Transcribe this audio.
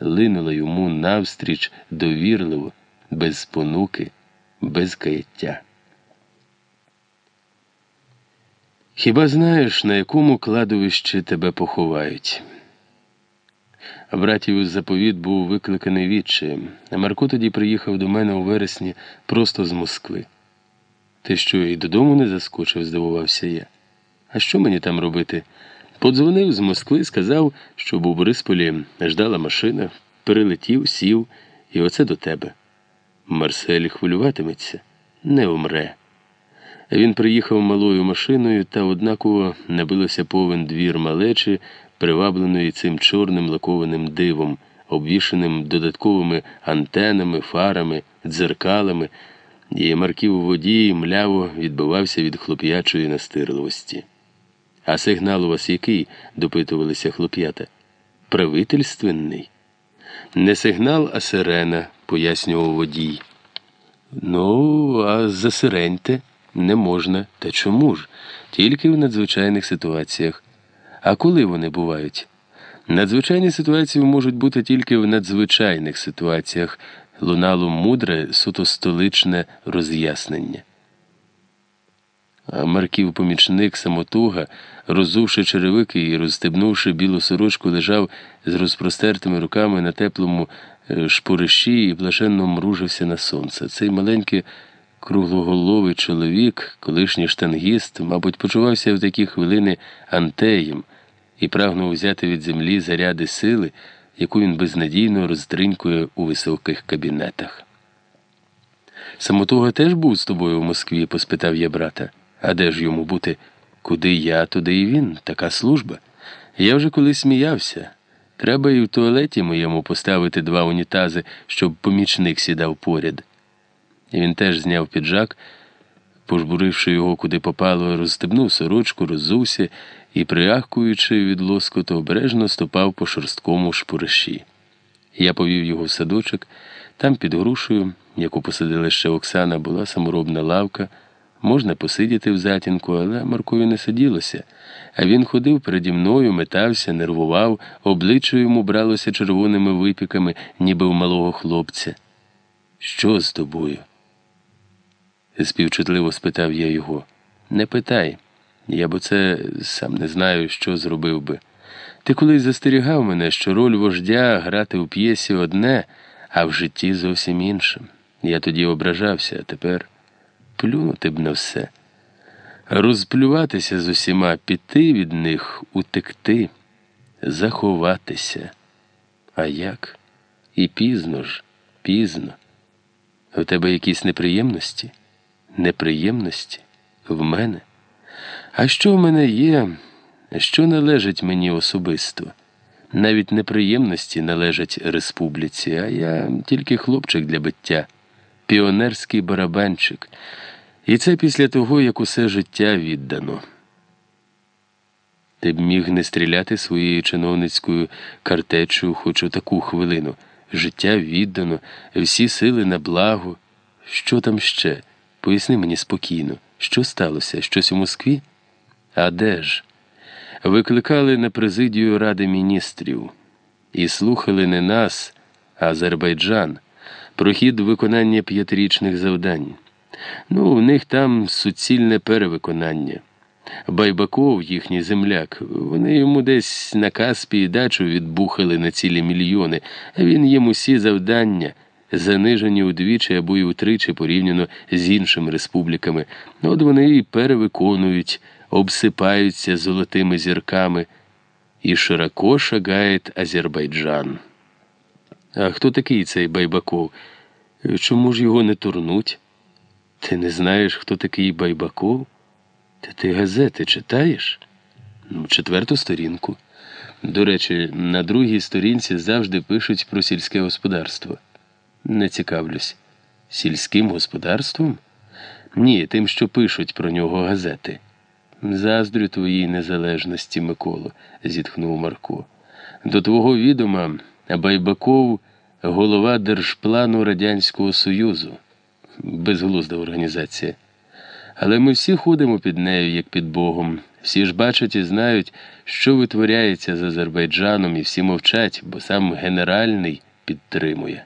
линула йому навстріч довірливо, без спонуки, без каяття. Хіба знаєш, на якому кладовищі тебе поховають? Братів заповіт був викликаний відчаєм, Марко тоді приїхав до мене у вересні просто з Москви. Ти що, і додому не заскочив, здивувався я. А що мені там робити? Подзвонив з Москви, сказав, що в Борисполі ждала машина, перелетів, сів, і оце до тебе. Марсель хвилюватиметься, не умре. Він приїхав малою машиною, та однаково набилося повен двір малечі, привабленої цим чорним лакованим дивом, обвішаним додатковими антенами, фарами, дзеркалами, і марків у воді мляво відбивався від хлоп'ячої настирливості. А сигнал у вас який? допитувалися хлоп'ята. Правительственний? Не сигнал, а сирена, пояснював водій. Ну, а засиреньте не можна. Та чому ж? Тільки в надзвичайних ситуаціях. А коли вони бувають? Надзвичайні ситуації можуть бути тільки в надзвичайних ситуаціях, лунало мудре, суто столичне роз'яснення. Марків помічник самотуга, розувши черевики і розстебнувши білу сорочку, лежав з розпростертими руками на теплому е, шпуриші і блаженно мружився на сонце. Цей маленький круглоголовий чоловік, колишній штангіст, мабуть, почувався в такі хвилини антеєм і прагнув взяти від землі заряди сили, яку він безнадійно роздринькує у високих кабінетах. Самотуга теж був з тобою в Москві? поспитав я брата. А де ж йому бути? Куди я, туди і він, така служба. Я вже колись сміявся. Треба і в туалеті моєму поставити два унітази, щоб помічник сідав поряд. І він теж зняв піджак, пожбуривши його куди попало, розстебнув сорочку, роззувся і, приахкуючи від лоскоту, обережно ступав по шорсткому шпуриші. Я повів його в садочок, там під грушею, яку посадила ще Оксана, була саморобна лавка. Можна посидіти в затінку, але Маркові не сиділося. А він ходив переді мною, метався, нервував, обличчя йому бралося червоними випіками, ніби у малого хлопця. Що з тобою? співчутливо спитав я його. Не питай. Я б оце сам не знаю, що зробив би. Ти колись застерігав мене, що роль вождя грати у п'єсі одне, а в житті зовсім іншим. Я тоді ображався, а тепер плюнути б на все, розплюватися з усіма, піти від них, утекти, заховатися. А як? І пізно ж, пізно. У тебе якісь неприємності? Неприємності? В мене? А що в мене є, що належить мені особисто? Навіть неприємності належать республіці, а я тільки хлопчик для биття, піонерський барабанчик. І це після того, як усе життя віддано. Ти б міг не стріляти своєю чиновницькою картечою хоч у таку хвилину. Життя віддано, всі сили на благо. Що там ще? Поясни мені спокійно, що сталося? Щось у Москві? А де ж? Викликали на президію Ради міністрів і слухали не нас, а Азербайджан, про хід виконання п'ятирічних завдань. Ну, у них там суцільне перевиконання. Байбаков, їхній земляк, вони йому десь на Каспії дачу відбухали на цілі мільйони, а він їм усі завдання, занижені удвічі або й утричі порівняно з іншими республіками. От вони і перевиконують, обсипаються золотими зірками. І широко шагає Азербайджан. А хто такий цей Байбаков? Чому ж його не турнуть? Ти не знаєш, хто такий Байбаков? Та ти газети читаєш? Ну, четверту сторінку. До речі, на другій сторінці завжди пишуть про сільське господарство. Не цікавлюсь. Сільським господарством? Ні, тим, що пишуть про нього газети. Заздрю твоїй незалежності, Миколо, зітхнув Марко. До твого відома Байбаков голова Держплану Радянського Союзу безглузда організація. Але ми всі ходимо під нею, як під Богом. Всі ж бачать і знають, що витворяється з Азербайджаном, і всі мовчать, бо сам генеральний підтримує.